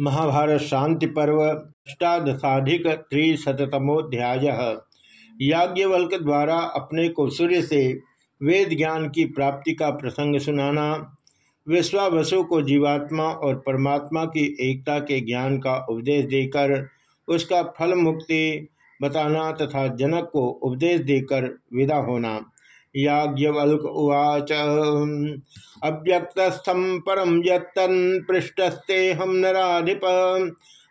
महाभारत शांति पर्व, अष्टादशाधिक त्रिशतमोध्याय याज्ञवल्क द्वारा अपने को सूर्य से वेद ज्ञान की प्राप्ति का प्रसंग सुनाना, विश्वावसु को जीवात्मा और परमात्मा की एकता के ज्ञान का उपदेश देकर उसका फल मुक्ति बताना तथा जनक को उपदेश देकर विदा होना। याज्ञवल्क उवाच। अव्यक्तस्थम परम यत्तन पृष्ठस्ते हम नाधिप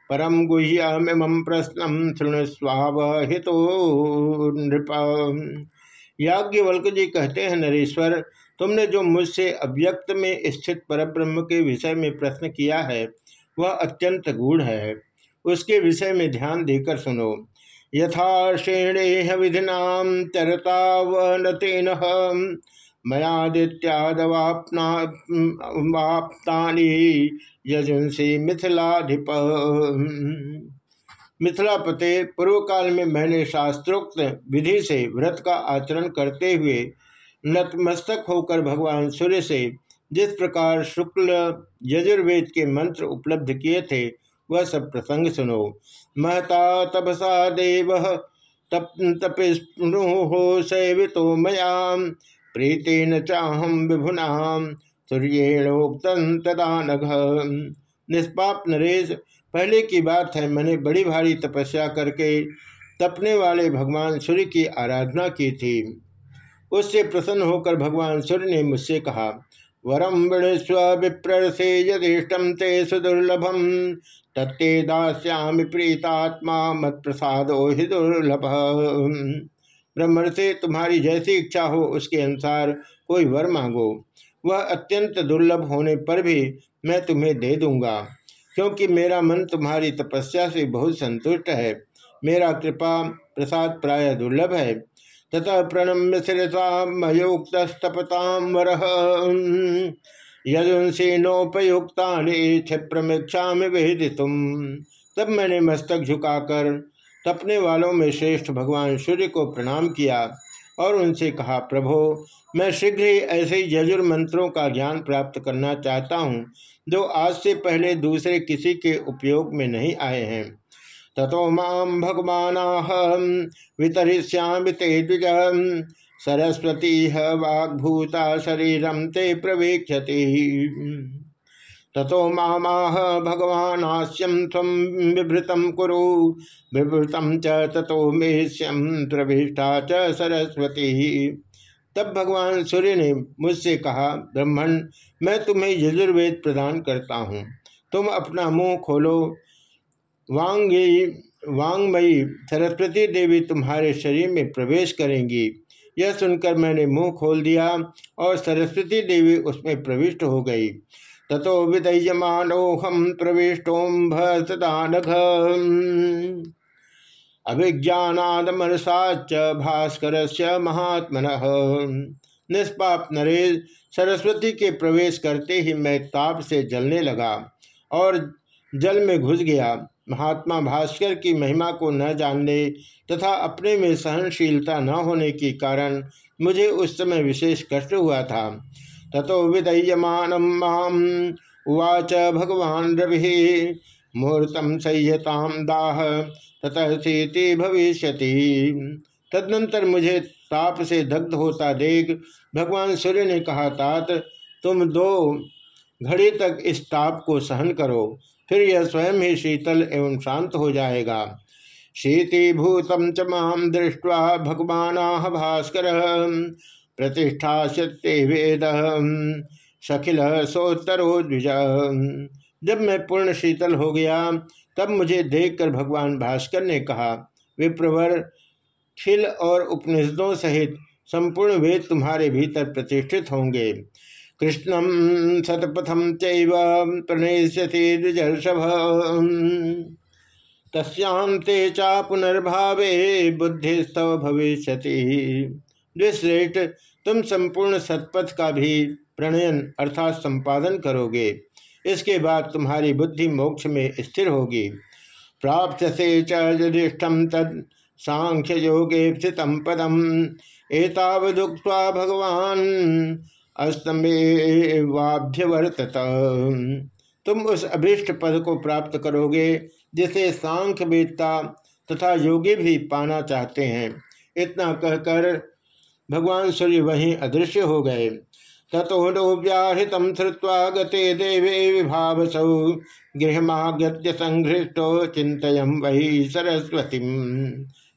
परम गुह्यमिम प्रश्न शृणुस्वावहितो नृप। याज्ञवल्क जी कहते हैं, नरेश्वर, तुमने जो मुझसे अव्यक्त में स्थित परब्रह्म के विषय में प्रश्न किया है, वह अत्यंत गूढ़ है। उसके विषय में ध्यान देकर सुनो। यथा श्रेणेह विधिना तरतावनतेन मयादित्यादवाप्तानि यजुंसी मिथिलाधिप। मिथिलापते पूर्व काल में मैंने शास्त्रोक्त विधि से व्रत का आचरण करते हुए नतमस्तक होकर भगवान सूर्य से जिस प्रकार शुक्ल यजुर्वेद के मंत्र उपलब्ध किए थे, वह सब प्रसंग सुनो। महता तपसा देव तप तपिस्नुहो सेवितो मयाम, प्रीतेन चाहम विभुना सूर्योक्तन तदा नघ। निष्पाप नरेश, पहले की बात है, मैंने बड़ी भारी तपस्या करके तपने वाले भगवान सूर्य की आराधना की थी। उससे प्रसन्न होकर भगवान सूर्य ने मुझसे कहा वरम वृणस्व विप्रसे यदिष्टम ते सुदुर्लभम तत्ते दास्यामि प्रीतात्मा मत प्रसादो हि दुर्लभ। ब्रह्मण से तुम्हारी जैसी इच्छा हो, उसके अनुसार कोई वर मांगो। वह अत्यंत दुर्लभ होने पर भी मैं तुम्हें दे दूँगा। क्योंकि मेरा मन तुम्हारी तपस्या से बहुत संतुष्ट है। मेरा कृपा प्रसाद प्राय दुर्लभ है। ततः प्रणम्य शिरसा वर यदुंसीनोपयुक्ता क्षिप्रमीक्षा में तुम तब मैंने मस्तक झुकाकर तपने वालों में श्रेष्ठ भगवान सूर्य को प्रणाम किया और उनसे कहा, प्रभो, मैं शीघ्र ही ऐसे यजुर मंत्रों का ज्ञान प्राप्त करना चाहता हूँ, जो आज से पहले दूसरे किसी के उपयोग में नहीं आए हैं। ततो माम भगवान वितरिष्यामि ते द्विज सरस्वती वाग्भूता शरीरम ते प्रवेक्षति ततो मामाह भगवानास्यम तम विभृतम कुरु। विभृतम च ततो मेष्यम प्रविष्टा च सरस्वती। तब भगवान सूर्य ने मुझसे कहा, ब्रह्मण, मैं तुम्हें यजुर्वेद प्रदान करता हूँ। तुम अपना मुँह खोलो वांगी, वांगमयी सरस्वती देवी तुम्हारे शरीर में प्रवेश करेंगी। यह सुनकर मैंने मुँह खोल दिया और सरस्वती देवी उसमें प्रविष्ट हो गई। ततो विदयमानोहम प्रविष्टोम भसदानघ अभिज्ञानाद मनसाच भास्कर से महात्मन। निष्पाप नरेश सरस्वती के प्रवेश करते ही मैं ताप से जलने लगा और जल में घुस गया। महात्मा भास्कर की महिमा को न जानने तथा अपने में सहनशीलता न होने के कारण मुझे उस समय विशेष कष्ट हुआ था। ततो विदय्यमान उवाच, भगवान रवि मुहूर्तम संयताम दाह ततः सीति भविष्य तदनंतर मुझे ताप से दग्ध होता देख भगवान सूर्य ने कहा, तात, तुम दो घड़ी तक इस ताप को सहन करो। फिर यह स्वयं ही शीतल एवं शांत हो जाएगा। शीतीभूतम च माम दृष्ट्वा भगवान भास्कर प्रतिष्ठा सत्य वेद शखिल सोत्तरो जब मैं पूर्ण शीतल हो गया, तब मुझे देखकर भगवान भास्कर ने कहा, विप्रवर, खिल और उपनिषदों सहित संपूर्ण वेद तुम्हारे भीतर प्रतिष्ठित होंगे। कृष्णम शतपथम चैव द्विजर्षभ। तस्यांते चा पुनर्भावे बुद्धिस्तव भविष्य द्विश्रेष्ठ, तुम संपूर्ण सतपथ का भी प्रणयन अर्थात संपादन करोगे। इसके बाद तुम्हारी बुद्धि मोक्ष में स्थिर होगी। प्राप्त से चिष्टम तद सांख्य योगे स्थित पदम। एतावदुक्त्वा भगवान अस्तमेवाभ्यवर्तत तुम उस अभीष्ट पद को प्राप्त करोगे, जिसे सांख्य वेदता तथा योगी भी पाना चाहते हैं। इतना कहकर भगवान सूर्य वहीं अदृश्य हो गए। तथो व्याहृत श्रुवा गते देवे विभावसौ। गृहमागत्य संघृष्टो चिंतयम वही सरस्वती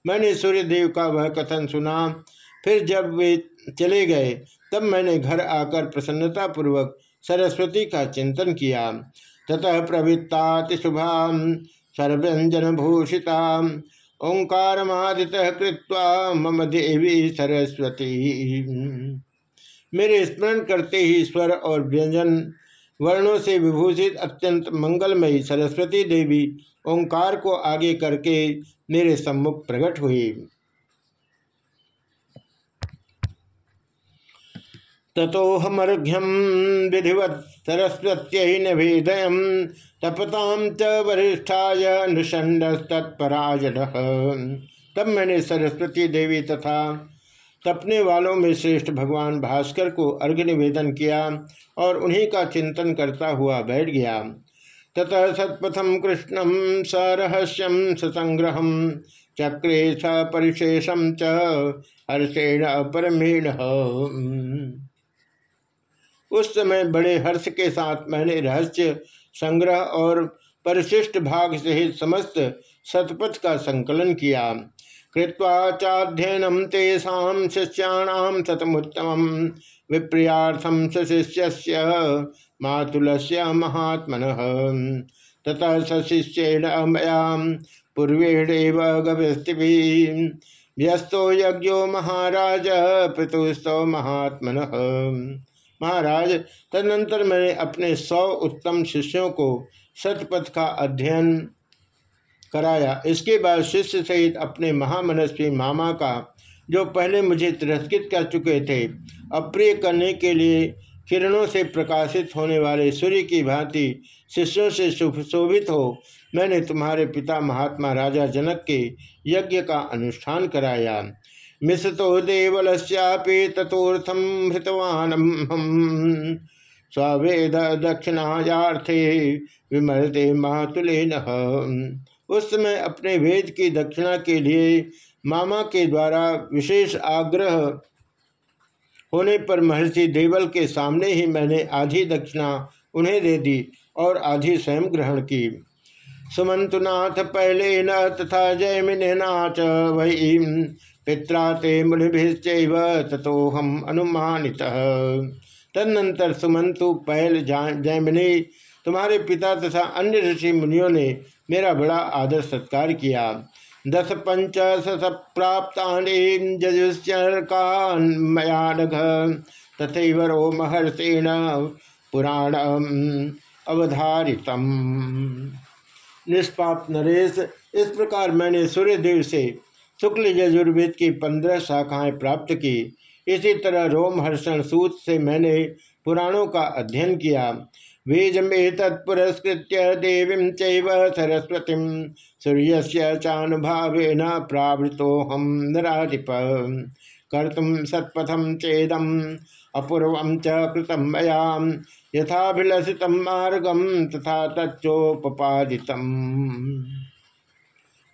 मैंने सूर्यदेव का वह कथन सुना, फिर जब वे चले गए तब मैंने घर आकर प्रसन्नतापूर्वक सरस्वती का चिंतन किया। ततः प्रवृत्ता शुभा सर्व्यंजन भूषिता ओंकार कृत्वा मम देवी सरस्वती। मेरे स्मरण करते ही स्वर और व्यंजन वर्णों से विभूषित अत्यंत मंगलमयी सरस्वती देवी ओंकार को आगे करके मेरे सम्मुख प्रकट हुई। तथोहमर्घ्यम विधिवत सरस्वत्य निवेदय तपताम च वरिष्ठाय नृषंड तत्पराज तब मैंने सरस्वती देवी तथा तपने वालों में श्रेष्ठ भगवान भास्कर को अर्घ्य निवेदन किया और उन्हीं का चिंतन करता हुआ बैठ गया। ततः सत्पथम कृष्णम सरहस्यम ससंग्रह, चक्रे स परिशेषम च हर्षेण परमेण। उस समय बड़े हर्ष के साथ मैंने रहस्य, संग्रह और परिशिष्ट भाग सहित समस्त सतपथ का संकलन किया। कृत्वा चाध्ययनम तेषा शिष्याण सतमुत्तम विप्रियाथम सशिष्य मातुल महात्मन। ततः सशिष्येण मया पूर्वेणेव व्यस्तो यज्ञो महाराज पितुस्तव महात्मन। महाराज, तदनंतर मैंने अपने सौ उत्तम शिष्यों को सतपथ का अध्ययन कराया। इसके बाद शिष्य सहित अपने महामनस्वी मामा का, जो पहले मुझे तिरस्कृत कर चुके थे, अप्रिय करने के लिए किरणों से प्रकाशित होने वाले सूर्य की भांति शिष्यों से सुशोभित हो, मैंने तुम्हारे पिता महात्मा राजा जनक के यज्ञ का अनुष्ठान कराया। मिसतो देवलश्यापि तथोर्थम हृतवान स्वेद दक्षिणायाथे विमलते मातुले उस समय अपने वेद की दक्षिणा के लिए मामा के द्वारा विशेष आग्रह होने पर महर्षि देवल के सामने ही मैंने आधी दक्षिणा उन्हें दे दी और आधी स्वयं ग्रहण की। सुमंतुनाथ पहले न तथा जयमिने नाथ, वही पित्रा ते मुनिभिश्चैव तथो हम अनुमानित। तदनंतर सुमंतु, पहल जयमिनी तुम्हारे पिता तथा अन्य ऋषि मुनियों ने मेरा बड़ा आदर सत्कार किया। दस पंच सप्राप्तान्जुश्चर्कान्मयानघ तथैवरो महर्षेण पुराण अवधारितम। निष्पाप नरेश। इस प्रकार मैंने सूर्यदेव से शुक्ल यजुर्वेद की पंद्रह शाखाएँ प्राप्त की। इसी तरह रोमहर्षण सूत से मैंने पुराणों का अध्ययन किया। बीजमे तत्पुरस्कृत देवी चैव सरस्वती सूर्य से चानुभावेन प्रावृतोहम नराधिप। कर्तुम सत्पथम चेदम अपूर्व च कृतम मया यथाभिलषित मार्गम तथा तच्चोपादित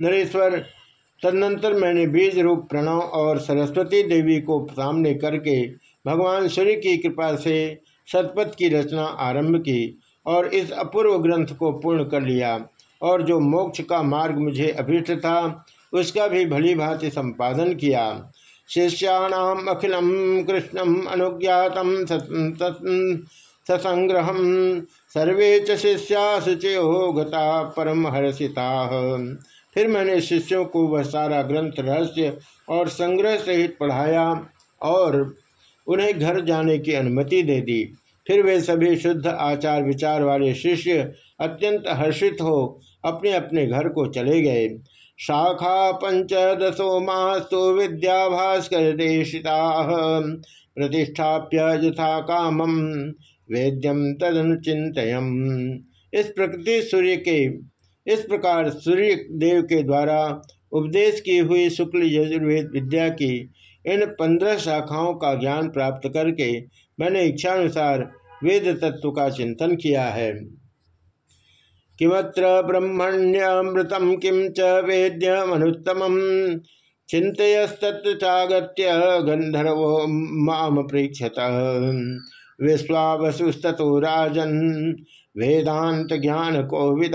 नरेश्वर, तदनंतर मैंने बीज रूप प्रणव और सरस्वती देवी को सामने करके भगवान सूर्य की कृपा से शतपथ की रचना आरंभ की और इस अपूर्व ग्रंथ को पूर्ण कर लिया और जो मोक्ष का मार्ग मुझे अभिष्ट था, उसका भी भली भांति संपादन किया। शिष्याणाम अखिलम कृष्णम अनुज्ञात ससंग्रह सर्वे च शिष्या शुचयो गता परम हर्षिता। फिर मैंने शिष्यों को वह सारा ग्रंथ, रहस्य और संग्रह सहित पढ़ाया और उन्हें घर जाने की अनुमति दे दी। फिर वे सभी शुद्ध आचार विचार वाले शिष्य अत्यंत हर्षित हो अपने अपने घर को चले गए। शाखा पंचदशो मास्तु विद्या भास्कर देशिता प्रतिष्ठाप्य यथा कामम वेद्यम तदनुचितयम इस प्रकृति सूर्य के, इस प्रकार सूर्य देव के द्वारा उपदेश की हुई शुक्ल यजुर्वेद विद्या की इन पंद्रह शाखाओं का ज्ञान प्राप्त करके मैंने इच्छानुसार वेद तत्व का चिंतन किया है। किमत्र ब्रह्मण्यमृतम किम च वेद्यमनुत्तम चिंतयस्तत्गत गंधर्वो माम प्रीक्षत। विश्वावसुस्तो राजन वेदांत ज्ञान को विद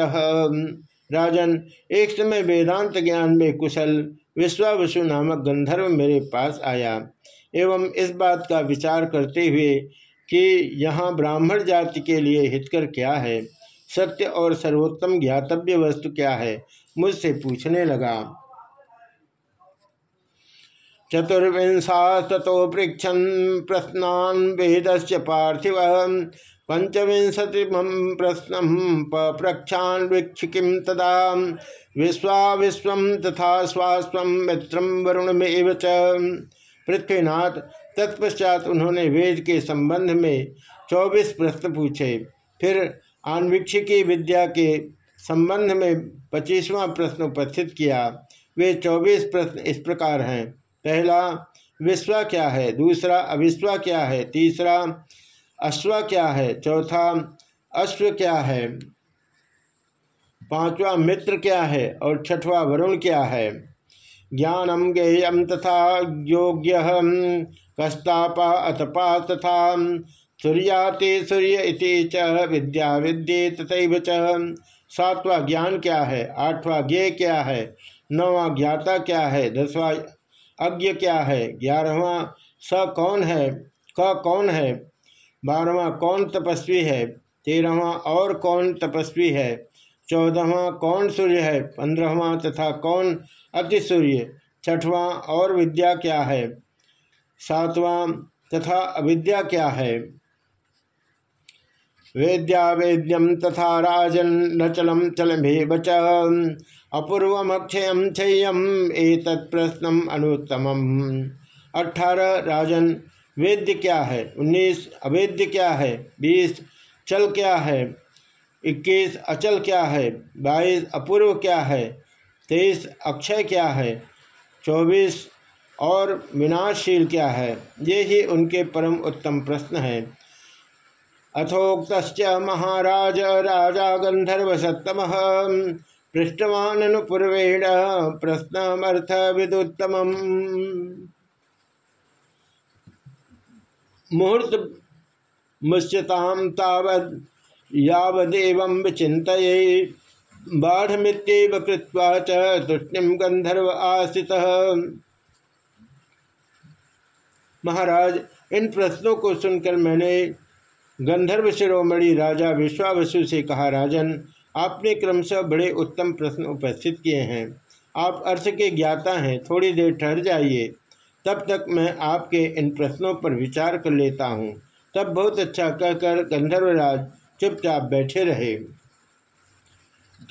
राजन, एक समय वेदांत ज्ञान में कुशल, विश्वावसु नामक गंधर्व मेरे पास आया। एवं इस बात का विचार करते हुए कि यहाँ ब्राह्मण जाति के लिए हितकर क्या है? सत्य और सर्वोत्तम ज्ञातव्य वस्तु क्या है? मुझसे पूछने लगा। चतुर्विंशा तथो पृछन प्रश्नान वेद से पार्थिव पंचविंशति प्रश्न पप्रक्षान वीक्ष किम तदा विश्वा विश्व तथा स्वास्व मित्र वरुण में च। पृथ्वीनाथ तत्पश्चात उन्होंने वेद के संबंध में चौबीस प्रश्न पूछे। फिर आन्वीक्षिकी विद्या के संबंध में पच्चीसवां प्रश्न उपस्थित किया। वे चौबीस प्रश्न इस प्रकार हैं। पहला, विश्वा क्या है? दूसरा, अविश्वा क्या है? तीसरा, अश्व क्या है? चौथा, अश्व क्या है? पांचवा, मित्र क्या है? और छठवा, वरुण क्या है? ज्ञानम गेयम तथा योग्य कस्तापा अतपा तथा सूर्याते सूर्य इति च विद्या विद्ये तथा च। सातवां ज्ञान क्या है? आठवां ज्ञ क्या है? नौवा ज्ञाता क्या है? दसवां अज्ञ क्या है? ग्यारहवा स कौन है? क कौन है? बारहवा कौन तपस्वी है? तेरहवा और कौन तपस्वी है? चौदहवा कौन सूर्य है? पंद्रहवा तथा कौन अति सूर्य? छठवां और विद्या क्या है? सातवां तथा अविद्या क्या है? वेद्या वेद्यम तथा राजन न चलम चलमेव च। अपूर्वमक्षयम क्षयम एक प्रश्न अनुत्तम अठारह राजन, वेद्य क्या है? उन्नीस, अवेद्य क्या है? बीस, चल क्या है? इक्कीस, अचल क्या है? बाईस, अपूर्व क्या है? तेईस, अक्षय क्या है? चौबीस, और विनाशशील क्या है? ये ही उनके परम उत्तम प्रश्न है। अथोक्त महाराज राजा गंधर्व सत्तम पृष्ठवान पूर्वेण प्रश्नमर्थ विदुत्तम मुहूर्त मुश्यताम तावद यावदेव विचित बाढ़ कृत्वा च गंधर्व आश्रित महाराज, इन प्रश्नों को सुनकर मैंने गंधर्व शिरोमणि राजा विश्वावसु से कहा, राजन, आपने क्रमशः बड़े उत्तम प्रश्न उपस्थित किए हैं। आप अर्थ के ज्ञाता हैं, थोड़ी देर ठहर जाइए। तब तक मैं आपके इन प्रश्नों पर विचार कर लेता हूँ। तब बहुत अच्छा कहकर गंधर्वराज चुपचाप बैठे रहे।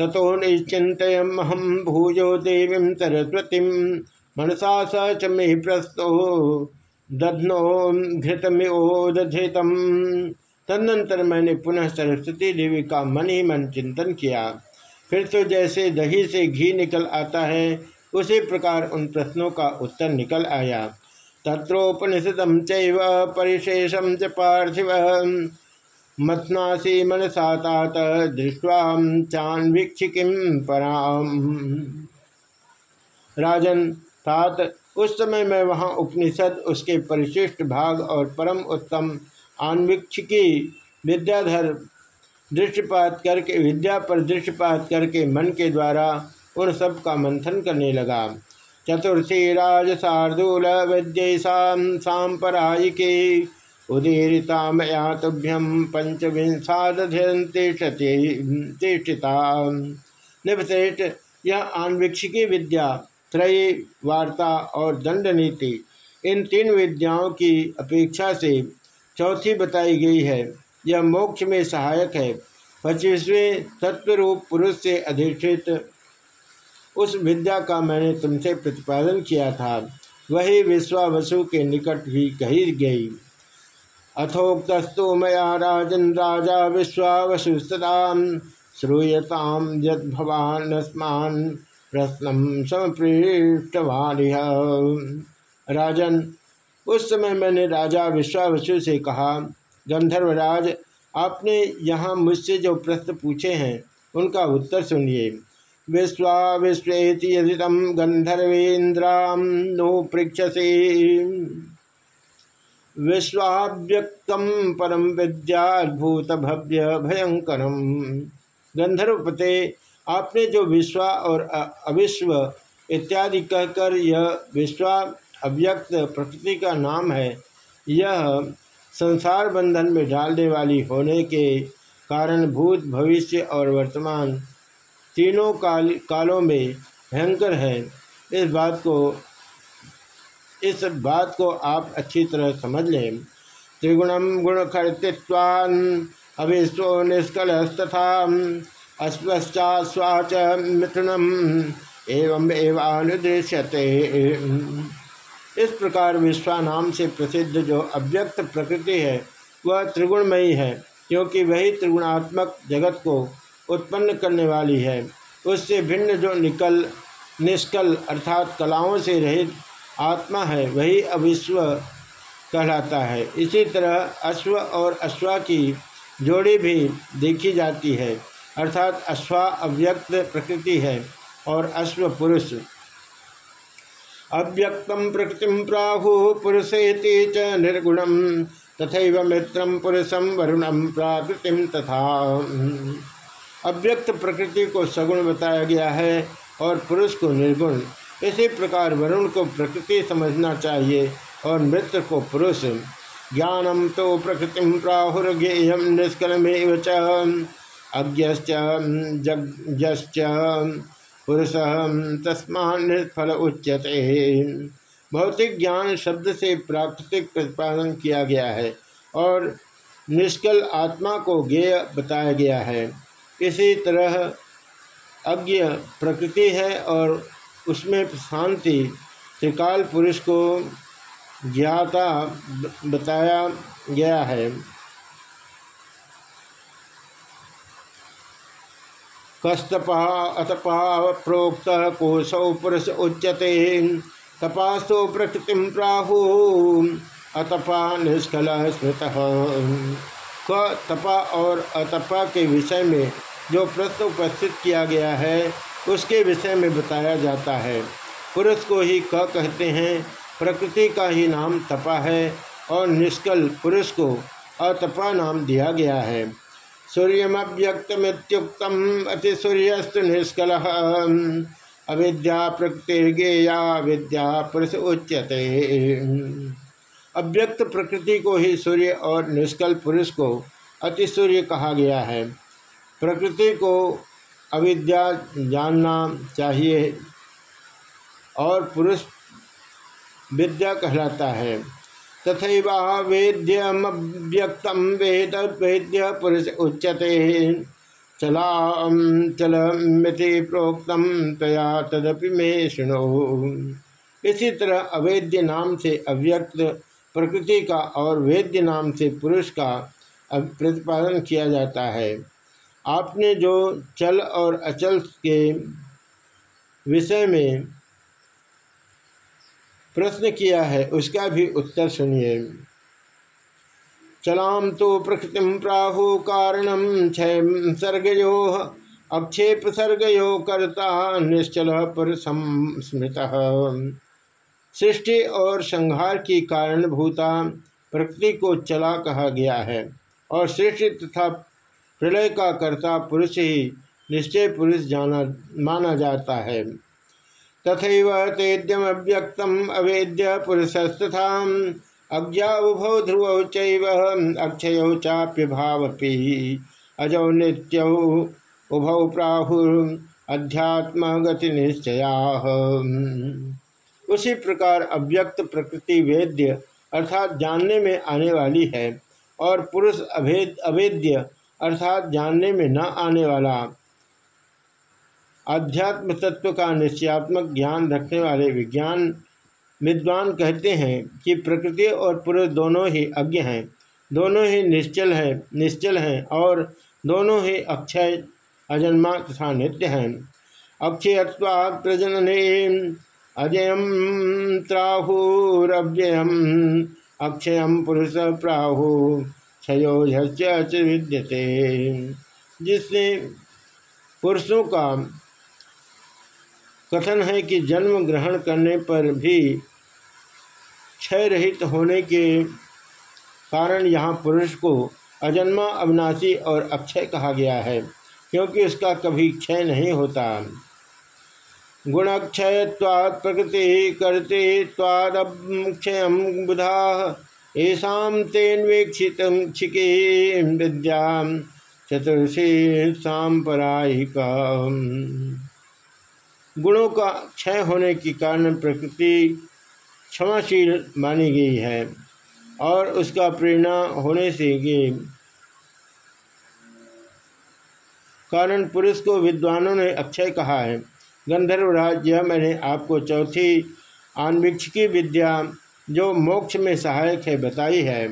तथो निश्चित हम भूजो देवी सरस्वती, मनसा स च मे प्रस्तो दध्नो घृतमिओदधितम तदनंतर मैंने पुनः सरस्वती देवी का मन ही मन चिंतन किया। फिर तो जैसे दही से घी निकल आता है, उसी प्रकार उन प्रश्नों का उत्तर निकल आया। तत्रोपनिषदम चैव परिशेषम च पार्थिव मथनासी मनसा तात दृष्टवा चान्वीक्षिकीम पराम। राजन, तात, उस समय मैं वहाँ उपनिषद, उसके परिशिष्ट भाग और परम उत्तम आन्वीक्षिकी विद्याधर दृष्टिपात करके, विद्या पर दृष्टिपात करके मन के द्वारा उन सब का मंथन करने लगा। चतुर्थी राज शार्दूल विद्यसा सांपरायिके उदीरिता मया तुभ्यम पंचविंशाधिष्ठिता निवश्रेष्ठ यह आन्वीक्षिकी विद्या, त्रय वार्ता और दंड नीति इन तीन विद्याओं की अपेक्षा से चौथी बताई गई है, यह मोक्ष में सहायक है। पच्चीसवें तत्वरूप पुरुष से अधिष्ठित, उस विद्या का मैंने तुमसे प्रतिपादन किया था। वही विश्वावसु के निकट भी कही गई। अथोक्तस्तु मया राजन राजा विश्वावसु सदा श्रूयताम यद भवान प्रश्न समपृष्टवान राजन उस समय मैंने राजा विश्वावसु से कहा, गंधर्वराज, आपने यहाँ मुझसे जो प्रश्न पूछे हैं, उनका उत्तर सुनिए। विश्वा विश्व यदि तम गंधर्वेन्द्राम नो पृक्षसे विश्वाव्यक्तम परम विद्याभूत भव्य भयंकरम गंधर्वपते, आपने जो विश्वा और अविश्व इत्यादि कहकर यह विश्वा अव्यक्त प्रकृति का नाम है। यह संसार बंधन में डालने वाली होने के कारण भूत, भविष्य और वर्तमान तीनों काल, कालों में भयंकर है। इस बात को, इस बात को आप अच्छी तरह समझ लें। त्रिगुणम गुणखर्तित्वान अविश्व निष्कलस्तथा अस्वश्चास्वाच मिथुनम एवं एवानुदृश्यते। इस प्रकार विश्वा नाम से प्रसिद्ध जो अव्यक्त प्रकृति है, वह त्रिगुणमयी है, क्योंकि वही त्रिगुणात्मक जगत को उत्पन्न करने वाली है। उससे भिन्न जो निकल, निष्कल अर्थात कलाओं से रहित आत्मा है, वही अविश्व कहलाता है। इसी तरह अश्व और अश्वा की जोड़ी भी देखी जाती है, अर्थात अश्वा अव्यक्त प्रकृति है और अश्व पुरुष। अव्यक्तम प्रकृति प्राहु पुरुषेति च निर्गुणम तथा मित्रम पुरुषम वरुणम प्राकृतिम तथा। अव्यक्त प्रकृति को सगुण बताया गया है और पुरुष को निर्गुण। इसी प्रकार वरुण को प्रकृति समझना चाहिए और मित्र को पुरुष। ज्ञानम तो प्रकृति प्राहुर्गेयम निष्कलमेव अज्ञश्च जगजश्च पुरुष तस्मा निष्फल उच्यते। भौतिक ज्ञान शब्द से प्राकृतिक प्रतिपादन किया गया है और निष्कल आत्मा को ज्ञेय बताया गया है। इसी तरह अज्ञ प्रकृति है और उसमें शांति, त्रिकाल पुरुष को ज्ञाता बताया गया है। कस्तपा अतपा प्रोक्त कोशौ पुरुष उच्यते। तपासो प्रकृति प्राहु अतपा निष्कल स्मृत। क, तपा और अतपा के विषय में जो प्रश्न उपस्थित किया गया है, उसके विषय में बताया जाता है। पुरुष को ही क कहते हैं, प्रकृति का ही नाम तपा है, और निष्कल पुरुष को अतपा नाम दिया गया है। सूर्यमव्यक्तमुक्तम अति सूर्यस्त निष्कल। अविद्या प्रकृति प्रकृतिर्गेया विद्या पुरुष उच्यते। अव्यक्त प्रकृति को ही सूर्य और निष्कल पुरुष को अति सूर्य कहा गया है। प्रकृति को अविद्या जानना चाहिए और पुरुष विद्या कहलाता है। तथा वेद्यमव्यक्तम वेद वेद्य पुरुष उच्यते। चला चल मिति प्रोक्तम तया तदपि में सुनो इसी तरह अवेद्य नाम से अव्यक्त, प्रकृति का और वेद्य नाम से पुरुष का प्रतिपादन किया जाता है। आपने जो चल और अचल के विषय में प्रश्न किया है, उसका भी उत्तर सुनिए। चलाम तो प्रकृति प्राहु कारणम क्षय सर्गयो अक्षेप सर्गयो कर्ता निश्चल पर स्मृत सृष्टि और संहार की कारणभूता प्रकृति को चला कहा गया है, और सृष्टि तथा प्रलय का कर्ता पुरुष ही निश्चय पुरुष जाना, माना जाता है। तथा तेद्यम अव्यक्तम अवेद्य पुरुषस्तथा अज्ञाउभौ ध्रुव चैव, अक्षय चाप्य भावपी। अजौ नित्य उभौ प्राहुर अध्यात्म गति निश्चया उसी प्रकार अव्यक्त प्रकृति वेद्य अर्थात जानने में आने वाली है और पुरुष अभेद अवेद्य अर्थात जानने में न आने वाला आध्यात्म तत्व का निश्चयात्मक ज्ञान रखने वाले विज्ञान विद्वान कहते हैं कि प्रकृति और पुरुष दोनों ही अज्ञ हैं। दोनों ही निश्चल हैं निश्चल हैं और दोनों ही अक्षय, अजन्मा तथा नित्य हैं। अक्षयत्वा प्रजनने अजयम त्राहुरव्ययम अक्षयम पुरुष प्राहु क्षयोच विद्यते। जिसने पुरुषों का कथन है कि जन्म ग्रहण करने पर भी क्षय रहित होने के कारण यहाँ पुरुष को अजन्मा, अविनाशी और अक्षय कहा गया है, क्योंकि उसका कभी क्षय नहीं होता। गुणक्षय प्रकृति करते क्षय बुधा ऐसा तेन्वेक्षित क्षिके विद्या, चतुर्षी सांपरायिका गुणों का क्षय होने के कारण प्रकृति क्षमाशील मानी गई है और उसका प्रेरणा होने से ये कारण पुरुष को विद्वानों ने अक्षय कहा है। गंधर्वराज यह मैंने आपको चौथी आन्वीक्षिकी विद्या जो मोक्ष में सहायक है, बताई है।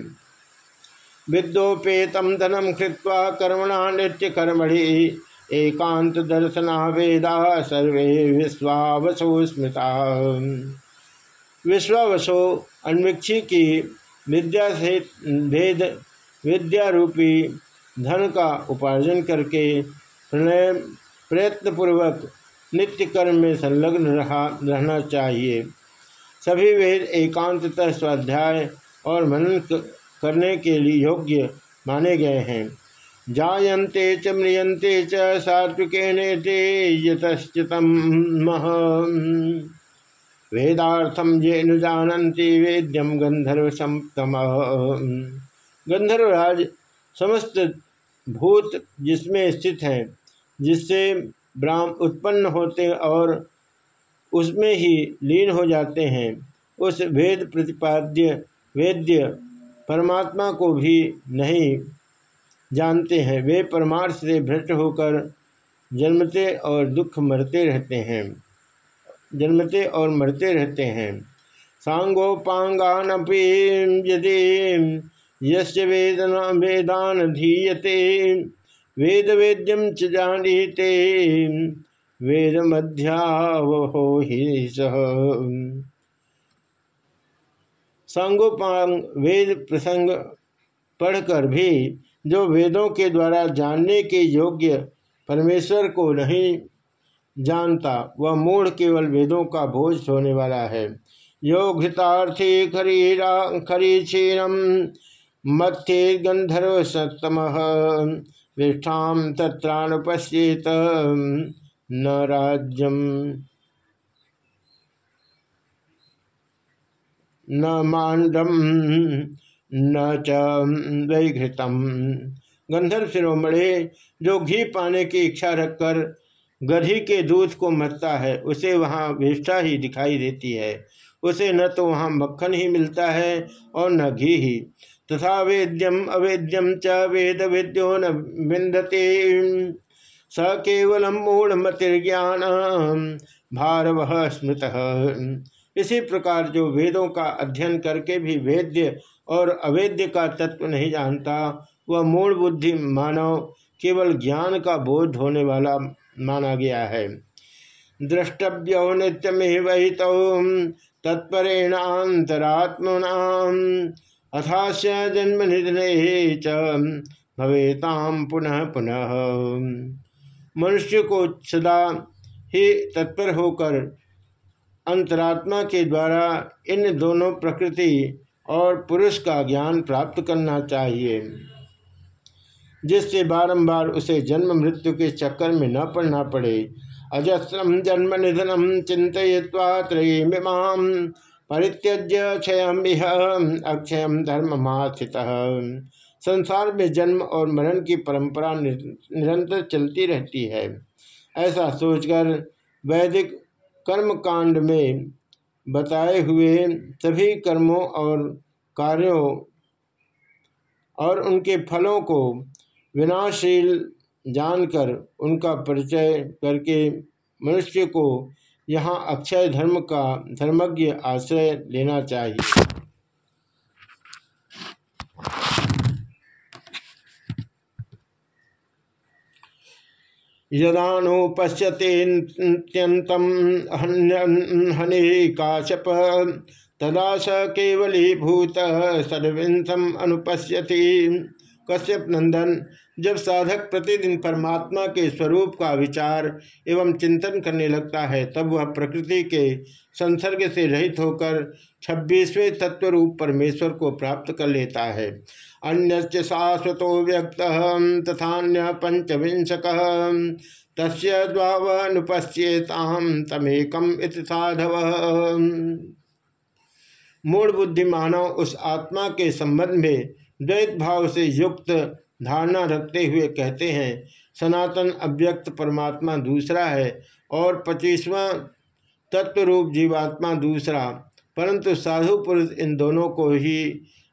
विद्योपेतम धनम कृत्वा कर्मणा नृत्य कर्मणि। एकांत दर्शना वेदा सर्वे विश्वावसो स्मृता। विश्वावसो अन्वीक्षी की विद्या से भेद, विद्या रूपी धन का उपार्जन करके प्रणय प्रयत्नपूर्वक नित्य कर्म में संलग्न रहा, रहना चाहिए। सभी वेद एकांततः स्वाध्याय और मनन करने के लिए योग्य माने गए हैं। जायन्ते च म्रियन्ते च सात्विकेन ते यतश्चितम। वेदार्थम ये न वेद्यम गंधर्व सप्तम गंधर्वराज समस्त भूत जिसमें स्थित हैं, जिससे ब्राह्म उत्पन्न होते और उसमें ही लीन हो जाते हैं, उस वेद प्रतिपाद्य, वेद्य परमात्मा को भी नहीं जानते हैं। वे परमार्थ से भ्रष्ट होकर जन्मते और दुख मरते रहते हैं। जन्मते और मरते रहते हैं। सांगोपांगानपि यदि यस्य वेदना, वेदान धीयते वेद वेद्यम च वेद मध्यावहो ही सह सांगोपांग वेद प्रसंग पढ़कर भी जो वेदों के द्वारा जानने के योग्य परमेश्वर को नहीं जानता, वह मूढ़ केवल वेदों का भोज होने वाला है। यो घृतार्थी खरीरा खरी क्षीरम मत्थे गंधर्व सतम विष्ठाम तत्रानुपश्येत न राज्यम। न मांडम न च वैघृतम। गंधर्व शिरोमणे जो घी पाने की इच्छा रखकर गधी के दूध को मरता है, उसे वहाँ विष्ठा ही दिखाई देती है। उसे न तो वहाँ मक्खन ही मिलता है और न घी ही। तथा वेद्यम, अवेद्यम च वेद वेद्यो न विंदते स केवल मूढ़ मतिर्ज्ञान भारव स्मृत। इसी प्रकार जो वेदों का अध्ययन करके भी वेद्य और अवेद्य का तत्व नहीं जानता। वह मूल बुद्धि मानव, केवल ज्ञान का बोध होने वाला माना गया है। द्रष्टव्यो नित्यमेव तत्परेणातरात्मना अथास्य जन्म निधने च भवेताम पुनः पुनः। मनुष्य को सदा ही तत्पर होकर अंतरात्मा के द्वारा इन दोनों प्रकृति और पुरुष का ज्ञान प्राप्त करना चाहिए, जिससे बारंबार उसे जन्म मृत्यु के चक्कर में न पड़ना पड़े। अजस्रम जन्म निधनम चिंतवा परित्यज्य क्षयम अक्षय धर्म माथित संसार में जन्म और मरण की परंपरा निरंतर चलती रहती है। ऐसा सोचकर वैदिक कर्म कांड में बताए हुए सभी कर्मों और कार्यों और उनके फलों को विनाशील जानकर उनका परिचय करके मनुष्य को यहाँ अक्षय धर्म का धर्मज्ञ आश्रय लेना चाहिए। यदानुपश्यतेत्यंतम हनि काशप तदा स केवलीभूत सर्विंसम अनुपश्यति कश्यप नंदन जब साधक प्रतिदिन परमात्मा के स्वरूप का विचार एवं चिंतन करने लगता है, तब वह प्रकृति के संसर्ग से रहित होकर छब्बीसवें तत्व रूप परमेश्वर को प्राप्त कर लेता है। अन्य शाश्वतो व्यक्त तथान्य पंचविंशक। तस्य द्वावनुपश्येताम तमेकम इत साधव। मूल बुद्धि मानव उस आत्मा के संबंध में द्वैत भाव से युक्त धारणा रखते हुए कहते हैं, सनातन अव्यक्त परमात्मा दूसरा है और पच्चीसवां तत्व रूप जीवात्मा दूसरा, परंतु साधु पुरुष इन दोनों को ही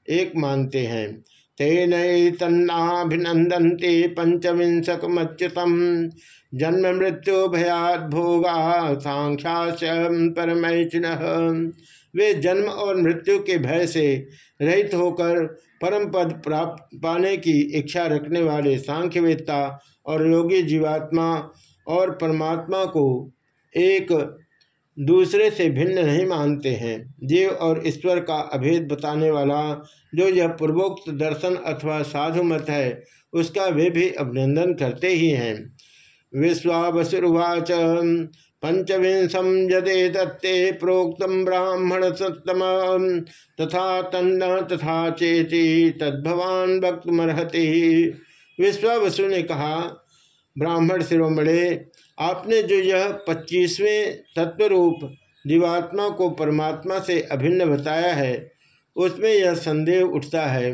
एक मानते हैं। तेन तन्नाभिनंदनते पंचविंशक मच्युतम जन्म मृत्यु भयाद भोगा सांख्या परमैचिन वे जन्म और मृत्यु के भय से रहित होकर परम पद प्राप्त पाने की इच्छा रखने वाले सांख्यवेत्ता और योगी जीवात्मा और परमात्मा को एक दूसरे से भिन्न नहीं मानते हैं। जीव और ईश्वर का अभेद बताने वाला जो यह पूर्वोक्त दर्शन अथवा साधु मत है, उसका वे भी अभिनंदन करते ही हैं। विश्वावसुर्वाच पंचविंशम यदे दत्ते प्रोक्त ब्राह्मण सत्तम तथा तन्न, तथा चेती, तद्भवान भक्तमर्हति विश्वावसु ने कहा, ब्राह्मण शिरोमणे, आपने जो यह पच्चीसवें तत्वरूप जीवात्मा को परमात्मा से अभिन्न बताया है, उसमें यह संदेह उठता है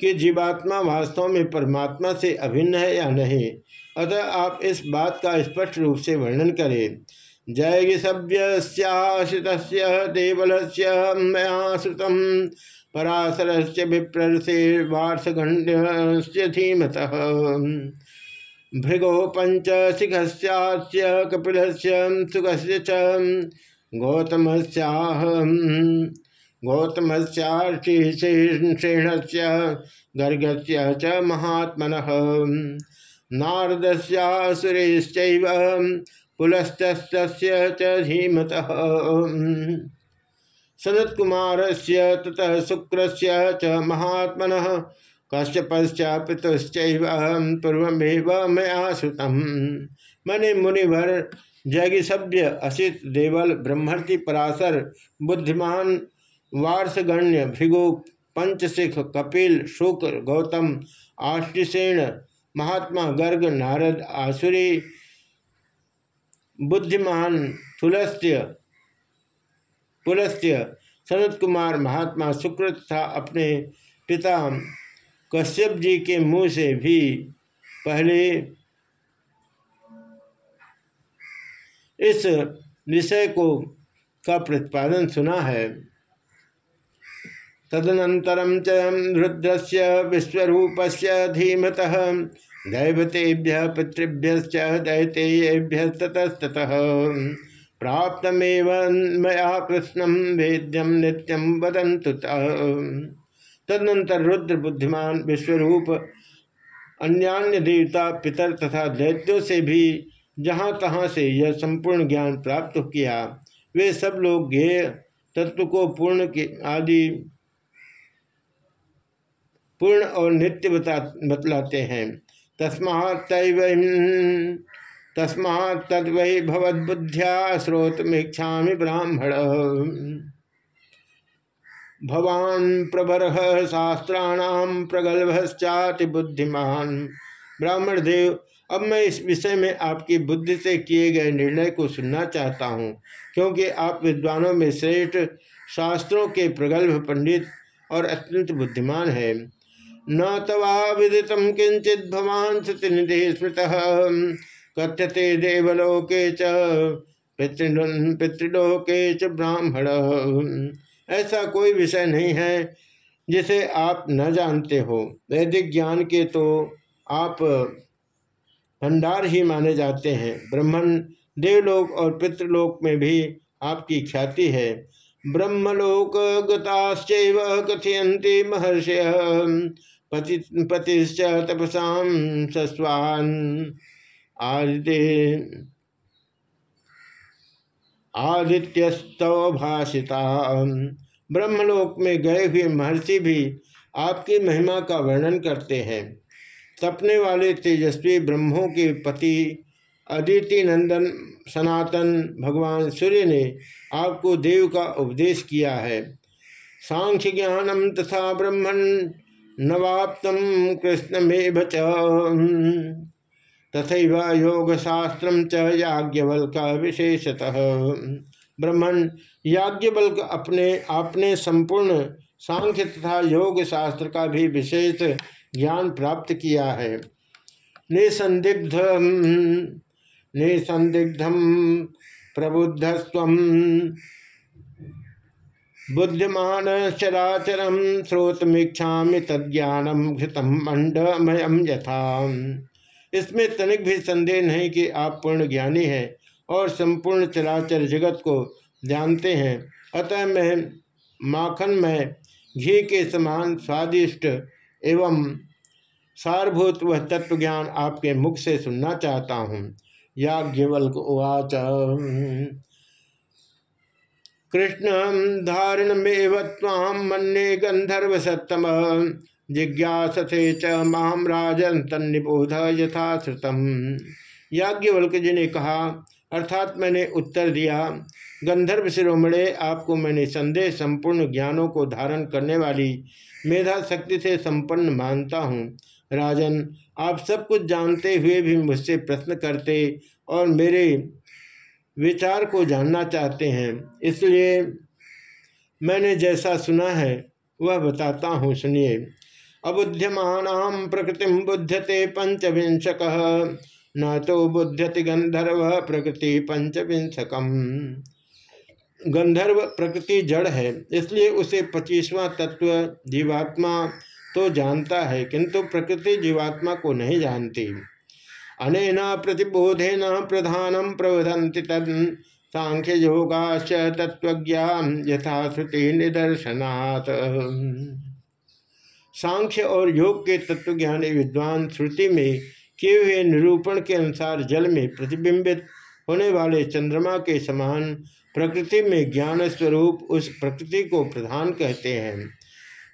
कि जीवात्मा वास्तव में परमात्मा से अभिन्न है या नहीं। अतः आप इस बात का स्पष्ट रूप से वर्णन करें। जय सभ्यश्रित देवल से श्रुतम पराशर से वार्षगण्य धीमत। भृगो पंच शिखस्या कपिल सुख से गौतम गौतम श्रेण गर्ग च महात्मन। नारदस्यासुरेश्च पुलस्त सनत कुमार से ततः शुक्र च महात्मन कश्यपश्च पितुश्च पूर्वमेव मया श्रुतम। मने मुनिभर जैगिसभ्य असित देवल ब्रह्मर्ति पराशर बुद्धिमान वार्षगण्य भृगु पंचशिख कपिल शुक्र गौतम आष्टिसेण महात्मा गर्ग नारद आसुरी, बुद्धिमान तुलस्त्य, पुलस्त्य सनत कुमार महात्मा शुक्र तथा अपने पिता कश्यप जी के मुँह से भी पहले इस विषय को का प्रतिपादन सुना है। तदनंतरम च विश्व से धीमत, दैवतेभ्य पितृभ्य दैतेभ्य ततस्तः प्राप्तमेव मया कृष्णम वेद्यम नित्यम वदंतु तदनंतर रुद्र बुद्धिमान, विश्वरूप अन्यान्य देवता पितर तथा दैत्यों से भी जहाँ तहाँ से यह संपूर्ण ज्ञान प्राप्त किया, वे सब लोग ज्ञेय तत्व को पूर्ण के आदि पूर्ण और नित्य बता, बतलाते हैं। तस्मा तस्मा तद्वै भवद्बुद्ध्या श्रोतमीक्षा ब्राह्मण। भवान प्रभर शास्त्राणाम प्रगल्भश्चाति बुद्धिमान। ब्राह्मण देव, अब मैं इस विषय में आपकी बुद्धि से किए गए निर्णय को सुनना चाहता हूँ, क्योंकि आप विद्वानों में श्रेष्ठ शास्त्रों के प्रगल्भ पंडित और अत्यंत बुद्धिमान है। न तवा विदित किंचित भवान श्रुतिनिधि स्मृत। कथ्यते देवलोके च पितृलोके च ब्राह्मण। ऐसा कोई विषय नहीं है जिसे आप न जानते हो। वैदिक ज्ञान के तो आप भंडार ही माने जाते हैं। ब्राह्मण देवलोक और पितृलोक में भी आपकी ख्याति है। ब्रह्मलोक गताश्चैव कथयन्ति महर्षय। पति, पतिश्च तपसा सस्वान आदित्य आदित्यस्तव भाषिता ब्रह्मलोक में गए हुए महर्षि भी आपकी महिमा का वर्णन करते हैं। तपने वाले तेजस्वी ब्रह्मों के पति अदिति नंदन सनातन भगवान सूर्य ने आपको देव का उपदेश किया है। सांख्य ज्ञानम तथा ब्रह्मण नवाप्तम कृष्ण में तथा योग शास्त्र च याज्ञवल्क विशेषतः। ब्रह्मण याज्ञवल्क अपने, आपने संपूर्ण सांख्य तथा योग शास्त्र का भी विशेष ज्ञान प्राप्त किया है। निसंदिग्ध निसंदिग्धम प्रबुद्धस्व बुद्धिमान चराचरम श्रोतमीक्षा तज्ञानम घृतम मंडमयम यथा। इसमें तनिक भी संदेह नहीं कि आप पूर्ण ज्ञानी हैं और संपूर्ण चराचर जगत को जानते हैं। अतः मैं माखन में घी के समान स्वादिष्ट एवं सारभूत वह तत्व ज्ञान आपके मुख से सुनना चाहता हूँ। याज्ञवल्क उवाच। कृष्ण धारणमेव ताम मन्ने गंधर्व सत्तम जिज्ञासथे च माम राजन तन्निबोध यथाश्रुतम। याज्ञवल्क जी ने कहा, अर्थात मैंने उत्तर दिया गंधर्व शिरोमणे, आपको मैंने संदेह संपूर्ण ज्ञानों को धारण करने वाली मेधा शक्ति से संपन्न मानता हूँ। राजन, आप सब कुछ जानते हुए भी मुझसे प्रश्न करते और मेरे विचार को जानना चाहते हैं। इसलिए मैंने जैसा सुना है, वह बताता हूँ, सुनिए। अबुध्यमान प्रकृति बुध्यते पंचविंशक, न तो बुध्यति गंधर्व प्रकृति पंचविंशकम। गंधर्व प्रकृति जड़ है, इसलिए उसे पच्चीसवां तत्व जीवात्मा तो जानता है, किंतु प्रकृति जीवात्मा को नहीं जानती। अनेन प्रतिबोधेन प्रधानम प्रवधंति तद सांख्य योगाश्च तत्वज्ञा यथाश्रुति निदर्शनात् सांख्य और योग के तत्वज्ञानी विद्वान श्रुति में किए हुए निरूपण के अनुसार जल में प्रतिबिंबित होने वाले चंद्रमा के समान प्रकृति में ज्ञान स्वरूप उस प्रकृति को प्रधान कहते हैं।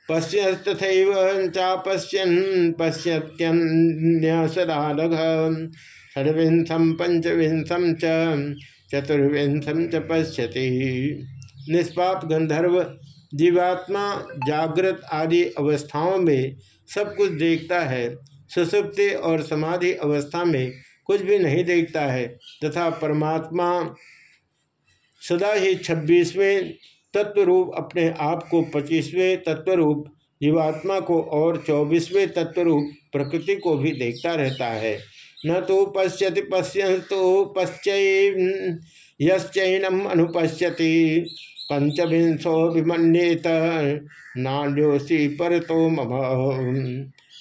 पश्यस्तथैव चापश्यन पश्यत्यन्य सदा लघ षड्विंशम पंचविंशम चतुर्विंशम च पश्यति। निष्पाप गंधर्व, जीवात्मा जागृत आदि अवस्थाओं में सब कुछ देखता है। सुसुप्ति और समाधि अवस्था में कुछ भी नहीं देखता है। तथा परमात्मा सदा ही छब्बीसवें तत्वरूप अपने आप को पच्चीसवें तत्वरूप, जीवात्मा को और चौबीसवें तत्वरूप प्रकृति को भी देखता रहता है। न तो पश्यति पश्य तो पश्चैनम यश्चैनम अनुपश्यति। पंचविंशो विमन्येत नान्योसी पर तो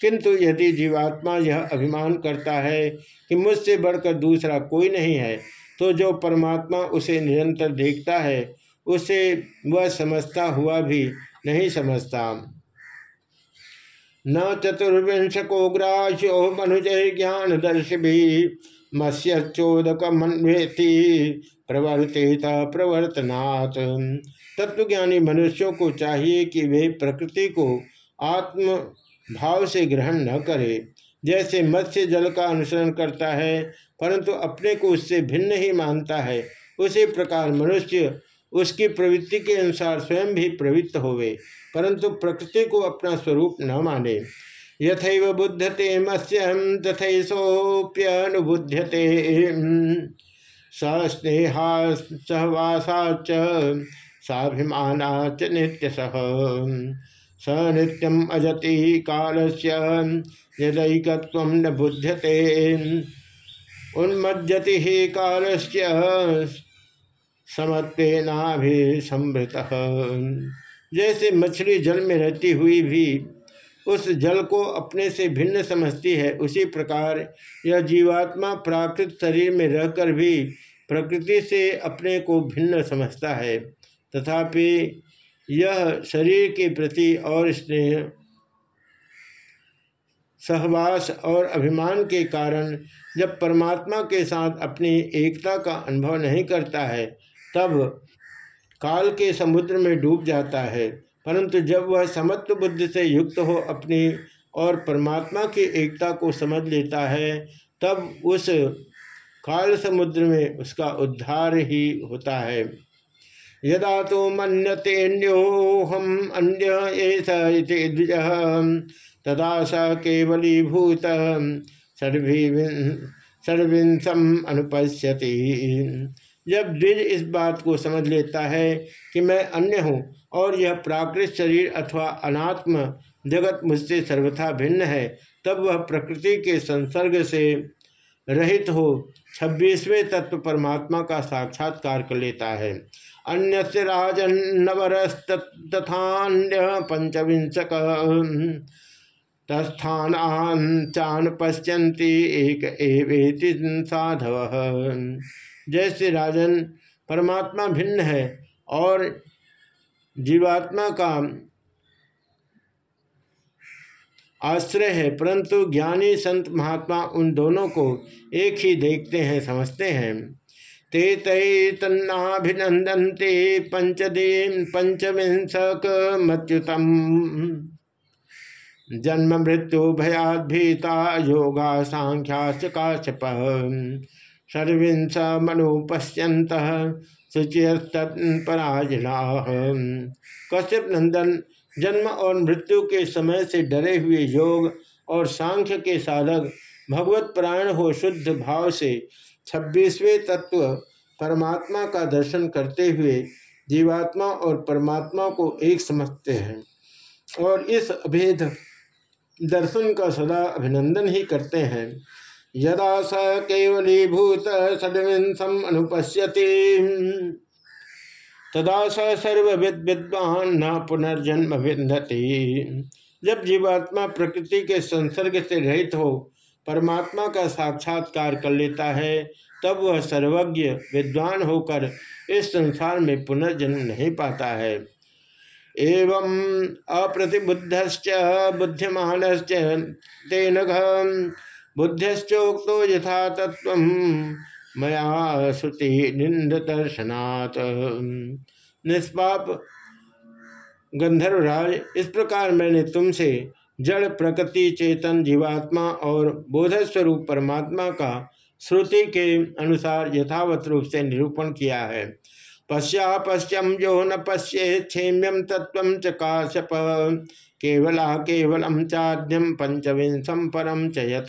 किंतु यदि जीवात्मा यह अभिमान करता है कि मुझसे बढ़कर दूसरा कोई नहीं है तो जो परमात्मा उसे निरंतर देखता है उसे वह समझता हुआ भी नहीं समझता। न चतुर्विंशको ग्राह्यो मनुजय ज्ञान दर्श भी मत्स्य चोदक मनवेति प्रवर्तित प्रवर्तनात्। तत्वज्ञानी मनुष्यों को चाहिए कि वे प्रकृति को आत्म भाव से ग्रहण न करे। जैसे मत्स्य जल का अनुसरण करता है, परंतु अपने को उससे भिन्न ही मानता है, उसी प्रकार मनुष्य उसकी प्रवृत्ति के अनुसार स्वयं भी प्रवृत्त होवे, परंतु प्रकृति को अपना स्वरूप न माने। यथैव बुद्धते मत्स्यम तथैसोप्यनुबुध्यते सस्नेहा सहवासा साभिमाना च नित्य सह स नित्यम अजति काल से यदैकत्व न बुध्यते। उन्मज्जति ही काल समत्वेनाभिसंभृत जैसे मछली जल में रहती हुई भी उस जल को अपने से भिन्न समझती है, उसी प्रकार यह जीवात्मा प्राकृत शरीर में रहकर भी प्रकृति से अपने को भिन्न समझता है। तथापि यह शरीर के प्रति और स्नेह, सहवास और अभिमान के कारण जब परमात्मा के साथ अपनी एकता का अनुभव नहीं करता है तब काल के समुद्र में डूब जाता है। परंतु जब वह समत्व बुद्धि से युक्त हो अपनी और परमात्मा की एकता को समझ लेता है, तब उस काल समुद्र में उसका उद्धार ही होता है। यदा तो मन्यतेन्योहम अन्य द्विज, तदा स केवलीभूत सर्विंसम अनुपश्यति। जब द्विज इस बात को समझ लेता है कि मैं अन्य हूँ और यह प्राकृत शरीर अथवा अनात्म जगत मुझसे सर्वथा भिन्न है, तब वह प्रकृति के संसर्ग से रहित हो छब्बीसवें तत्व परमात्मा का साक्षात्कार कर लेता है। अन्य से राजन्नवरस्तथान्य पंचविंशक तस्थान चान पश्यंती एक एवेति साधव। जैसे राजन परमात्मा भिन्न है और जीवात्मा का आश्रय है, परंतु ज्ञानी संत महात्मा उन दोनों को एक ही देखते हैं, समझते हैं। ते तय तन्नाभिनंदनते पंचदीन पंचविंशक मत्युतम जन्म मृत्यु भयाद भीता योगा सांख्याच काशप सर्विंश मनु पश्यंत शुचिपराजना कश्यप नंदन जन्म और मृत्यु के समय से डरे हुए योग और सांख्य के साधक भगवत प्राण हो शुद्ध भाव से छब्बीसवें तत्व परमात्मा का दर्शन करते हुए जीवात्मा और परमात्मा को एक समझते हैं और इस अभेद दर्शन का सदा अभिनंदन ही करते हैं। यदा स केवलीभूत सदविंसम अनुपश्यति। तदा स सर्वविद विद्वान न पुनर्जन्म विंदती जब जीवात्मा प्रकृति के संसर्ग से रहित हो, परमात्मा का साक्षात्कार कर लेता है, तब वह सर्वज्ञ विद्वान होकर इस संसार में पुनर्जन्म नहीं पाता है। एवं अप्रतिबुद्धश्च बुद्धिमान तेन बुद्धिश्चोक्तो यथा तत्व मया श्रुति निंद दर्शनात् निष्पाप गंधर्वराज, इस प्रकार मैंने तुमसे जड़ प्रकृति चेतन जीवात्मा और बोधस्वरूप परमात्मा का श्रुति के अनुसार यथावत रूप से निरूपण किया है। पश्या पश्यम जो न पश्ये क्षेम्यम तत्व च काश्यप। केवला केवलम चाद्यम पंचविंशम परम चयत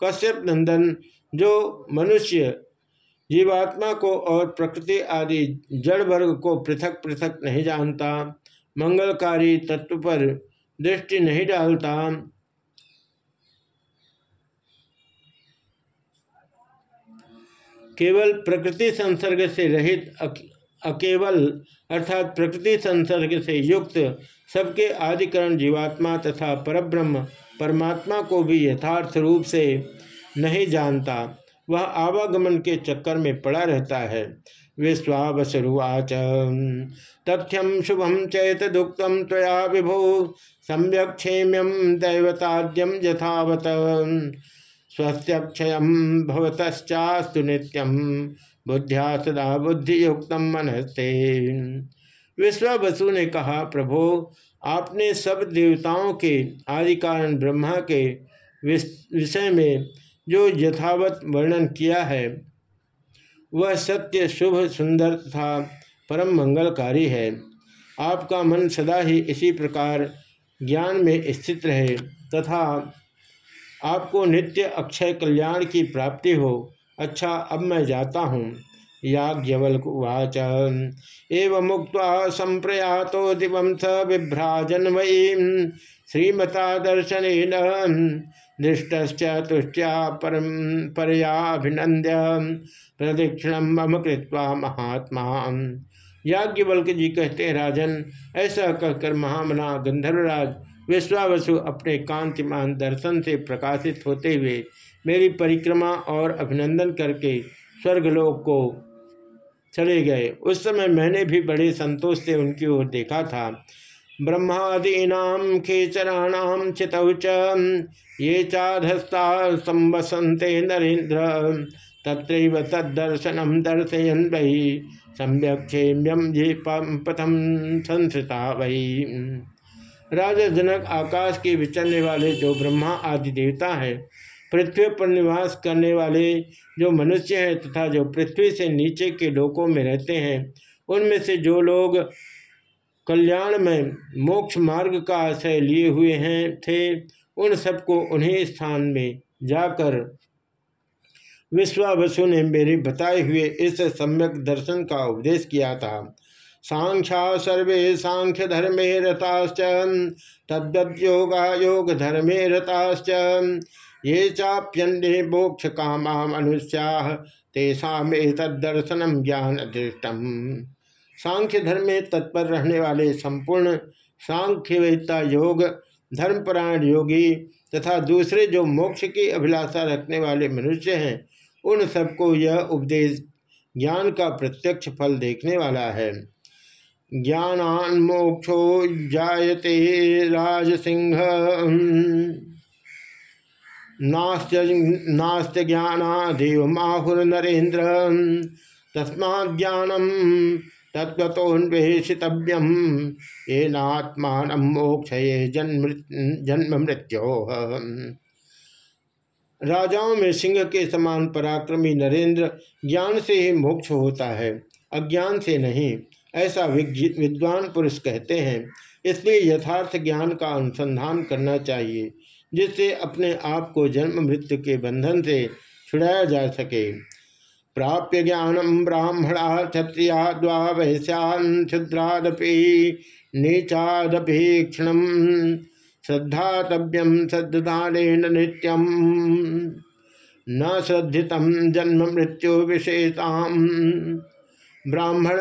कश्यप नंदन जो मनुष्य जीवात्मा को और प्रकृति आदि जड़ वर्ग को पृथक पृथक नहीं जानता, मंगलकारी तत्व पर दृष्टि नहीं डालता। केवल प्रकृति संसर्ग से रहित अकेवल अर्थात प्रकृति संसर्ग से युक्त सबके आदिकरण जीवात्मा तथा परब्रह्म परमात्मा को भी यथार्थ रूप से नहीं जानता, वह आवागमन के चक्कर में पड़ा रहता है। विश्वावसरुवाच। तथ्यम शुभम चैत दुखम तया विभो, सम्यक क्षेम्यम दैवताद्यम यथावत। स्वस्थ्यक्षय भवतश्चास्तु नित्यम। बुद्ध्या सदा बुद्धियुक्त मनस्ते। विश्वावसु ने कहा, प्रभो, आपने सब देवताओं के आदि कारण ब्रह्मा के विषय में जो यथावत वर्णन किया है, वह सत्य, शुभ, सुंदर तथा परम मंगलकारी है। आपका मन सदा ही इसी प्रकार ज्ञान में स्थित रहे, तथा आपको नित्य अक्षय कल्याण की प्राप्ति हो। अच्छा अब मैं जाता हूँ। याज्ञवल्कुवाच। एवं मुक्त संप्रयातो दिवं स विभ्राजन वही श्रीमता दर्शन दृष्ट तुष्टिया परम परयाभिनंद्य प्रदक्षिण मम कृत्वा महात्मा। याज्ञवल्क जी कहते हैं, राजन, ऐसा कहकर महामना गंधर्वराज विश्वावसु अपने कांतिमान दर्शन से प्रकाशित होते हुए मेरी परिक्रमा और अभिनंदन करके स्वर्गलोक को चले गए। उस समय मैंने भी बड़े संतोष से उनकी ओर देखा था। ब्रह्मादीना खेचराणाम चितौ ये चाधस्ता संवसंते नरेन्द्र तत्र तदर्शनम दर्शयन वही सम्यक क्षेम्यम ये पथम संसृता वही राजा जनक आकाश के विचरने वाले जो ब्रह्मा आदि देवता है पृथ्वी पर निवास करने वाले जो मनुष्य हैं तथा जो पृथ्वी से नीचे के लोकों में रहते हैं, उनमें से जो लोग कल्याण में मोक्ष मार्ग का आश्रय लिए हुए हैं थे, उन सबको उन्हीं स्थान में जाकर विश्वावसु ने मेरे बताए हुए इस सम्यक दर्शन का उपदेश किया था। सांख्या सर्वे सांख्य धर्मे रताश्च तद्वत योगा योग धर्मे रताश्च ये चाप्यन्ने मोक्ष काम मनुष्या तेषा तदर्शनम ज्ञान अदृष्टम सांख्य धर्म में तत्पर रहने वाले संपूर्ण सांख्यवेत्ता योग, धर्मपरायण योगी तथा दूसरे जो मोक्ष की अभिलाषा रखने वाले मनुष्य हैं, उन सबको यह उपदेश ज्ञान का प्रत्यक्ष फल देखने वाला है। ज्ञानान मोक्षो जायते राजसिंह नास्त ज्ञानादेव माहुर नरेन्द्र तस्मा ज्ञानम ये नात्मान मोक्ष जन्म जन्म मृत्यो राजाओं में सिंह के समान पराक्रमी नरेंद्र ज्ञान से ही मोक्ष होता है, अज्ञान से नहीं, ऐसा विद्वान पुरुष कहते हैं। इसलिए यथार्थ ज्ञान का अनुसंधान करना चाहिए। जिससे अपने आप को जन्म मृत्यु के बंधन से छुड़ाया जा सके। प्राप्य ज्ञानम ब्राह्मणा क्षत्रिया द्वावैश्यान क्षुद्रादपि नीचादपि क्षण श्रद्धातव्यम श्रद्धान नित्यम। न श्रद्धित जन्म मृत्यु विशेषता ब्राह्मण,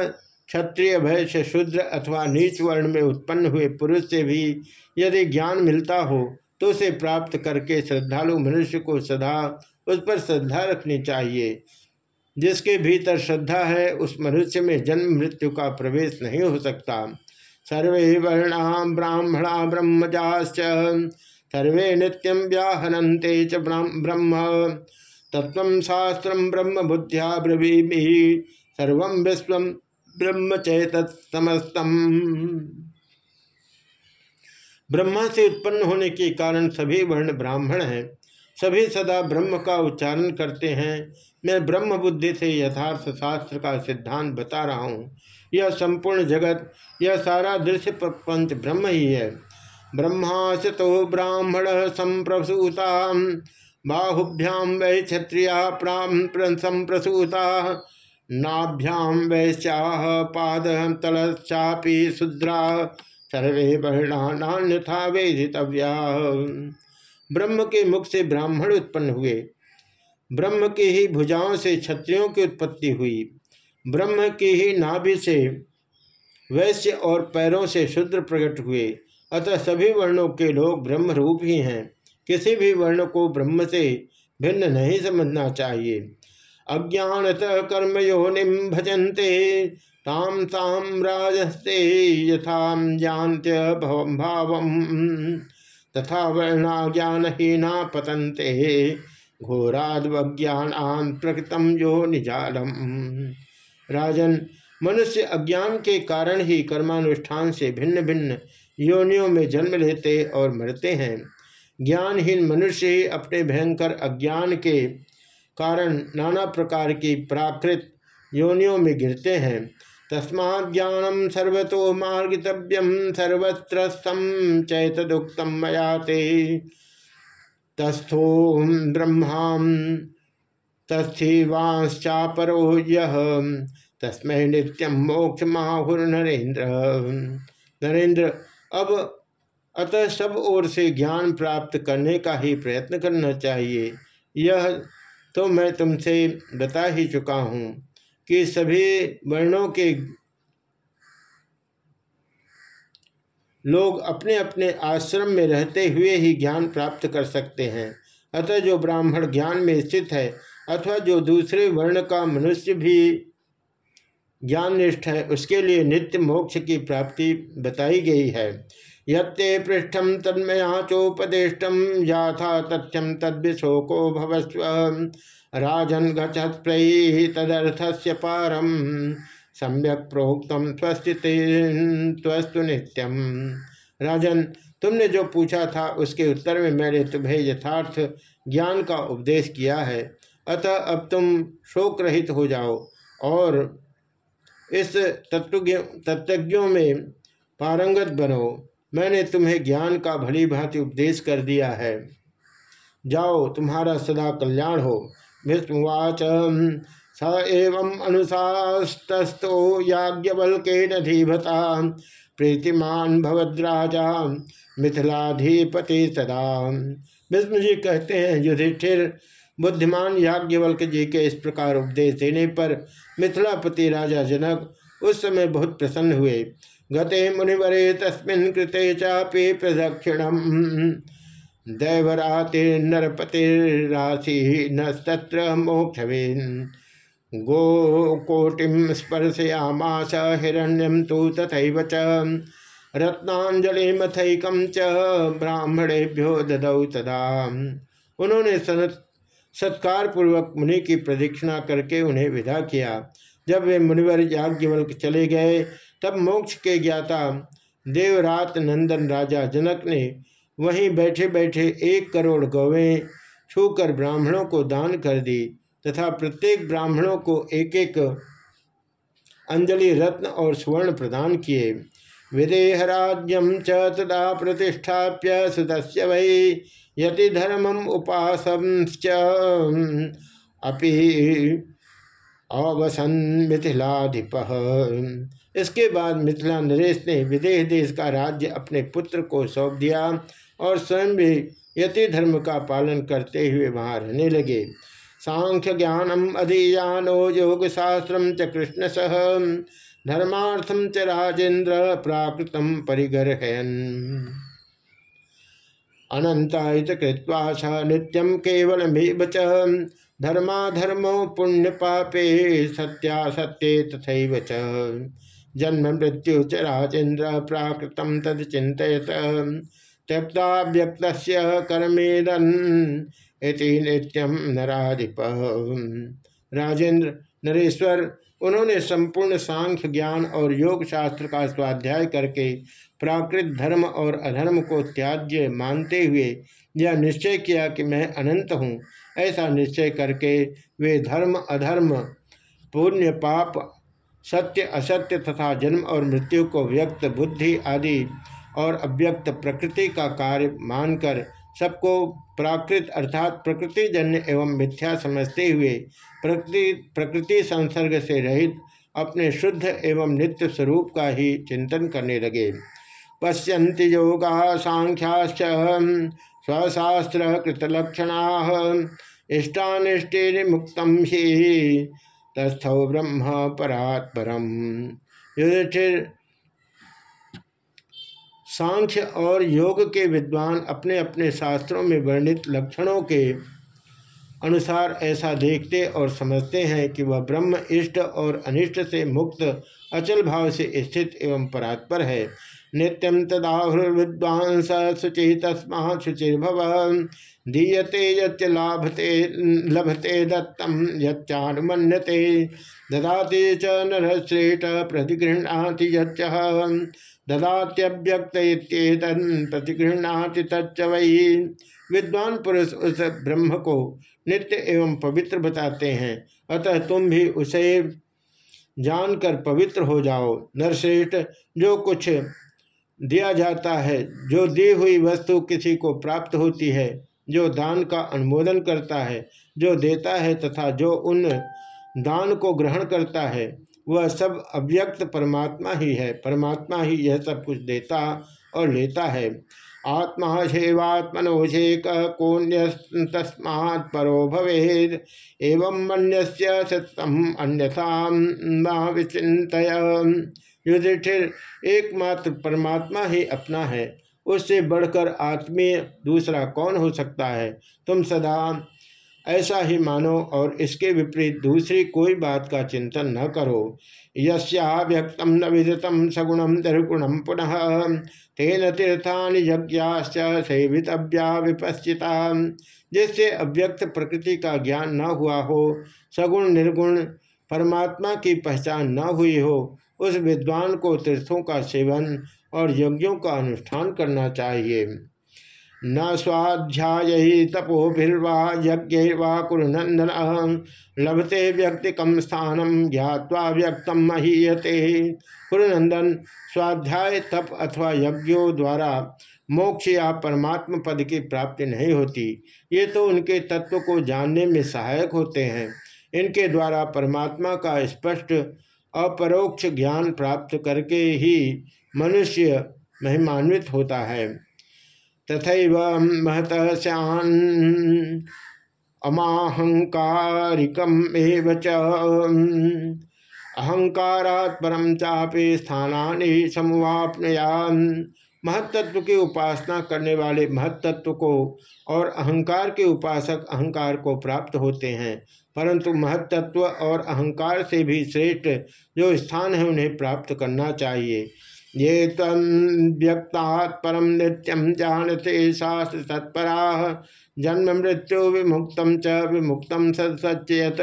क्षत्रिय, वैश्य, शूद्र अथवा नीच वर्ण में उत्पन्न हुए पुरुष से भी यदि ज्ञान मिलता हो तो उसे प्राप्त करके श्रद्धालु मनुष्य को सदा उस पर श्रद्धा रखनी चाहिए। जिसके भीतर श्रद्धा है, उस मनुष्य में जन्म मृत्यु का प्रवेश नहीं हो सकता। सर्वे वर्णा ब्राह्मणा ब्रह्मजाश्च, सर्वे नित्यम व्याहनते च ब्रह्म तत्व शास्त्र ब्रह्म बुद्धिया ब्रवीमि, सर्व विश्व ब्रह्म चैतमस्तम ब्रह्मा से उत्पन्न होने के कारण सभी वर्ण ब्राह्मण हैं। सभी सदा ब्रह्म का उच्चारण करते हैं। मैं ब्रह्म बुद्धि से यथार्थ शास्त्र का सिद्धांत बता रहा हूँ। यह संपूर्ण जगत, यह सारा दृश्य प्रपंच ब्रह्म ही है। ब्रह्मा से तो ब्राह्मण संप्रसूता बाहुभ्याम वै क्षत्रिया संप्रसूता नाभ्याम वैश्याह पाद तलश्चापी शुद्रा। सर्वे वर्णा वेदितव्या। ब्रह्म के मुख से ब्राह्मण उत्पन्न हुए। ब्रह्म की ही भुजाओं से क्षत्रियों की उत्पत्ति हुई। ब्रह्म की ही नाभि से वैश्य और पैरों से शुद्र प्रकट हुए। अतः सभी वर्णों के लोग ब्रह्म रूप ही हैं। किसी भी वर्ण को ब्रह्म से भिन्न नहीं समझना चाहिए। अज्ञानत कर्म योनिम भजन्ते। ताम ताम राजस्ते यथा जानते भाव तथा वर्णा ज्ञानहीना पतंते घोराद्वज्ञान प्रकृतम जो निजालम। राजन, मनुष्य अज्ञान के कारण ही कर्मानुष्ठान से भिन्न भिन्न योनियों में जन्म लेते और मरते हैं। ज्ञानहीन मनुष्य ही अपने भयंकर अज्ञान के कारण नाना प्रकार की प्राकृत योनियों में गिरते हैं। तस्मा ज्ञानम सर्वतो मार्गितव्यम सर्वत्रस्थम चैतदुक्तम मयाते तस्थो ब्रह्मा तस्थीवांश्चापरो यह नित्यम मोक्ष माहुर नरेंद्र नरेंद्र अब अतः सब ओर से ज्ञान प्राप्त करने का ही प्रयत्न करना चाहिए। यह तो मैं तुमसे बता ही चुका हूँ। कि सभी वर्णों के लोग अपने अपने आश्रम में रहते हुए ही ज्ञान प्राप्त कर सकते हैं। अतः जो ब्राह्मण ज्ञान में स्थित है, अथवा जो दूसरे वर्ण का मनुष्य भी ज्ञान निष्ठ है, उसके लिए नित्य मोक्ष की प्राप्ति बताई गई है। ये पृष्ठम तन्मया चोपदेष्टम याथा तथ्यम तद्विशोको भवस्व। राजन गच्छत्प्रयी तदर्थ से पारम सम्यक प्रोक्तम स्वस्तिस्तु नित्यम। राजन, तुमने जो पूछा था, उसके उत्तर में मैंने तुम्हें यथार्थ ज्ञान का उपदेश किया है। अतः अब तुम शोक रहित हो जाओ और इस तत्व तत्वज्ञों में पारंगत बनो। मैंने तुम्हें ज्ञान का भली भांति उपदेश कर दिया है। जाओ, तुम्हारा सदा कल्याण हो। विष्णुवाच स एवं अनुशास्तस्तो याज्ञवल्केन धीभता प्रीतिमान भवद्राजा मिथिलाधिपति सदा। विष्णु जी कहते हैं, युधिष्ठिर, बुद्धिमान याज्ञवल्क जी के इस प्रकार उपदेश देने पर मिथिलापति राजा जनक उस समय बहुत प्रसन्न हुए। गते मुनिवरे तस्मिन् कृते चापि प्रदक्षिणम। दैवरातिर्नरपतिराशि नत्र मोक्षवेन्। गोकोटिम स्पर्शयामास हिरण्यम तो तथा च। रत्नांजलि मथकम च ब्राह्मणेभ्यो ददौ तदा। उन्होंने सनत सत्कार पूर्वक मुनि की प्रदीक्षिणा करके उन्हें विदा किया। जब वे मुनिवर याज्ञवल्क चले गए, तब मोक्ष के ज्ञाता देवरात नंदन राजा जनक ने वहीं बैठे बैठे एक करोड़ गौवें छूकर ब्राह्मणों को दान कर दी तथा प्रत्येक ब्राह्मणों को एक एक अंजलि रत्न और स्वर्ण प्रदान किए। विदेहराज्यम च तदा प्रतिष्ठाप्य सुदस्य वै यति धर्मम अपि अवसन मिथिलाधिप। इसके बाद मिथिला नरेश ने विदेह देश का राज्य अपने पुत्र को सौंप दिया। और स्वयं भी यति धर्म का पालन करते हुए वहाँ रहने लगे। सांख्य ज्ञानम अधियानो योग शास्त्र च कृष्ण सह धर्मार्थम च राजेन्द्र प्राकृतम परिगर्हयन। अनंतायत कृत्वा स नित्यम केवल धर्माधर्मो पुण्य पापे सत्या सत्य तथा च। जन्म मृत्यु च राजेन्द्र प्राकृतम तद चिंतित त्यक्ता व्यक्त कर्मेदन इति नित्यम नराधिप। राजेंद्र नरेश्वर, उन्होंने संपूर्ण सांख्य ज्ञान और योग शास्त्र का स्वाध्याय करके प्राकृत धर्म और अधर्म को त्याज्य मानते हुए यह निश्चय किया कि मैं अनंत हूँ। ऐसा निश्चय करके वे धर्म, अधर्म, पुण्य, पाप, सत्य, असत्य तथा जन्म और मृत्यु को व्यक्त, बुद्धि आदि और अव्यक्त प्रकृति का कार्य मानकर सबको प्राकृत अर्थात प्रकृति जन्य एवं मिथ्या समझते हुए प्रकृति प्रकृति संसर्ग से रहित अपने शुद्ध एवं नित्य स्वरूप का ही चिंतन करने लगे। पश्यन्ति योगा सांख्याश्च स्वशास्त्र कृतलक्षणा, इष्टानिष्टि ही, तस्थौ ब्रह्म परात्परम। युधिष्ठिर सांख्य और योग के विद्वान अपने अपने शास्त्रों में वर्णित लक्षणों के अनुसार ऐसा देखते और समझते हैं कि वह ब्रह्म, इष्ट और अनिष्ट से मुक्त, अचल भाव से स्थित एवं परात्पर है। नित्यम तदाहुर्विद्वांस शुचि तस्मा शुचिर्भव। दीयते यच्च लाभते दत्तम यच्चानुमन्यते। ददाति च नरश्रेष्ठ प्रतिगृहणाति ददात्यव्यक्त प्रतिगृहणाति तच्च वही विद्वान पुरुष उस ब्रह्म को नित्य एवं पवित्र बताते हैं। अतः तुम भी उसे जानकर पवित्र हो जाओ। नरश्रेष्ठ, जो कुछ दिया जाता है, जो दी हुई वस्तु किसी को प्राप्त होती है, जो दान का अनुमोदन करता है, जो देता है तथा जो उन दान को ग्रहण करता है वह सब अव्यक्त परमात्मा ही है। परमात्मा ही यह सब कुछ देता और लेता है। आत्मा शेवात्मनोषेक कौन्य तस्मात् परो भवेद। एवं मन्यस्य सत्यम अन्यथा विचित युधिष्ठिर, एकमात्र परमात्मा ही अपना है। उससे बढ़कर आत्मीय दूसरा कौन हो सकता है? तुम सदा ऐसा ही मानो और इसके विपरीत दूसरी कोई बात का चिंतन न करो। यस्याव्यक्तम न विदतम सगुणम दर्गुणम पुनः तेन तीर्थान यज्ञाश्च सेवितव्या विपश्चिता। जिससे अव्यक्त प्रकृति का ज्ञान न हुआ हो, सगुण निर्गुण परमात्मा की पहचान न हुई हो, उस विद्वान को तीर्थों का सेवन और यज्ञों का अनुष्ठान करना चाहिए। न स्वाध्याय तपोभिर्वा यज्ञवा कुरुनंदन लभते व्यक्तिकम स्थानम ज्ञावा व्यक्तम महीयते। कुरुनंदन स्वाध्याय तप अथवा यज्ञों द्वारा मोक्ष या परमात्म पद की प्राप्ति नहीं होती। ये तो उनके तत्व को जानने में सहायक होते हैं। इनके द्वारा परमात्मा का स्पष्ट अपरोक्ष ज्ञान प्राप्त करके ही मनुष्य महिमान्वित होता है। तथा महत सैन अमाहंकारिकम अहंकारात् परम चापे स्थानी समुवापनयान। महत्त्व की उपासना करने वाले महत्त्व को और अहंकार के उपासक अहंकार को प्राप्त होते हैं। परंतु महत्त्व और अहंकार से भी श्रेष्ठ जो स्थान है उन्हें प्राप्त करना चाहिए। ये तम परम नित्यम जानते शास्त्र तत्परा जन्म, मृत्यु विमुक्तम च विमुक्तम सचेत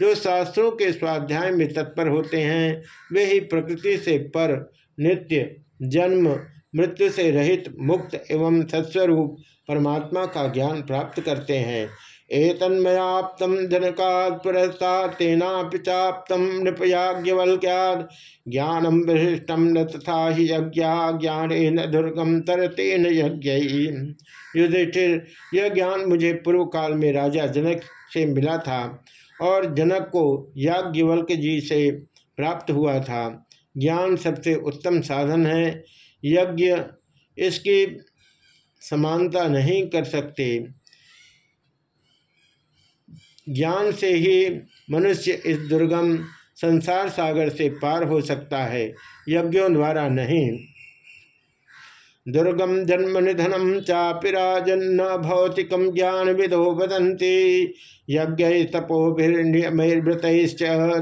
जो शास्त्रों के स्वाध्याय में तत्पर होते हैं, वे ही प्रकृति से पर, नित्य, जन्म, मृत्यु से रहित, मुक्त एवं सत्स्वरूप परमात्मा का ज्ञान प्राप्त करते हैं। एतन्मयाप्त जनकात् पुरस्ता तेना चाप्तम नृपयाज्ञवल्क्याद ज्ञानम विशिष्टम न तथा ही यज्ञा ज्ञान दुर्गम तरतेन यज्ञ। युधिष्ठिर, यह ज्ञान मुझे पूर्व काल में राजा जनक से मिला था और जनक को याज्ञवल्क जी से प्राप्त हुआ था। ज्ञान सबसे उत्तम साधन है। यज्ञ इसकी समानता नहीं कर सकते। ज्ञान से ही मनुष्य इस दुर्गम संसार सागर से पार हो सकता है। यज्ञों द्वारा नहीं। दुर्गम जन्म निधनम चापिराजन्न भौतिकम ज्ञान विदो वदंती यज्ञ तपोभिर्मृत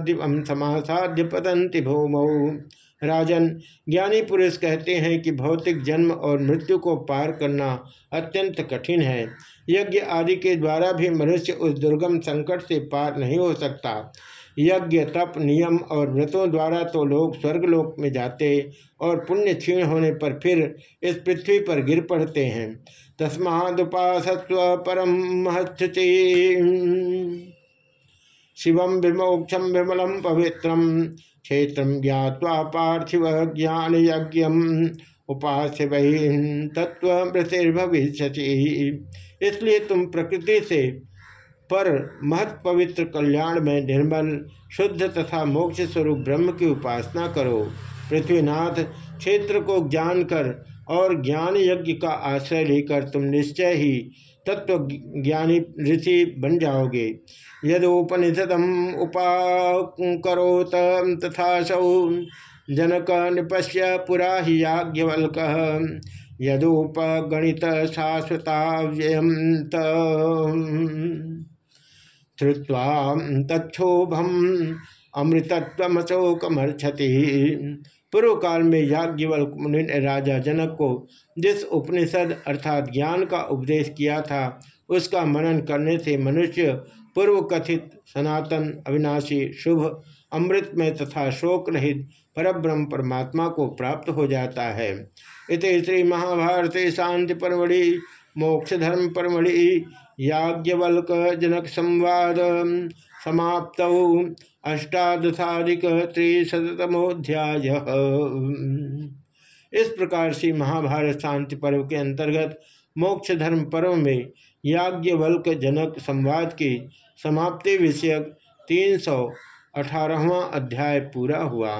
दिवम समासाध्य पतंति भूमौ। राजन, ज्ञानी पुरुष कहते हैं कि भौतिक जन्म और मृत्यु को पार करना अत्यंत कठिन है। यज्ञ आदि के द्वारा भी मनुष्य उस दुर्गम संकट से पार नहीं हो सकता। यज्ञ, तप, नियम और व्रतों द्वारा तो लोग स्वर्गलोक में जाते और पुण्य क्षीण होने पर फिर इस पृथ्वी पर गिर पड़ते हैं। तस्मादुपासत्व परम महत्ति शिवम विमोक्षम विमलम पवित्रम क्षेत्र ज्ञावा पार्थिव ज्ञान यज्ञ उपास्य वही तत्व भविष्य इसलिए तुम प्रकृति से पर महत पवित्र कल्याण में निर्मल, शुद्ध तथा मोक्ष स्वरूप ब्रह्म की उपासना करो। पृथ्वीनाथ क्षेत्र को ज्ञान कर और ज्ञान यज्ञ का आश्रय लेकर तुम निश्चय ही तत्व ज्ञानी ऋषि बन जाओगे। यदोपनिषदम उपाकरोत तथा सौ जनक निपश्य पुरा ही याज्ञवल्क। यदोपगणित शाश्वताव्ययम श्रुवा तक्षोभम अमृतत्वमशोकमर्छति पूर्व काल में याज्ञवल मुनि ने राजा जनक को जिस उपनिषद अर्थात ज्ञान का उपदेश किया था, उसका मनन करने से मनुष्य पूर्व कथित सनातन अविनाशी शुभ अमृत में तथा शोक रहित परब्रह्म परमात्मा को प्राप्त हो जाता है। इत श्री महाभारत शांति परमढ़ि मोक्ष धर्म परमढ़ि, याज्ञवल्क जनक संवाद। समाप्त अष्टादशाधिक त्रिशतमोध्याय इस प्रकार से महाभारत शांति पर्व के अंतर्गत मोक्ष धर्म पर्व में याज्ञवल्क जनक संवाद की समाप्ति विषयक तीन सौ अठारहवा अध्याय पूरा हुआ।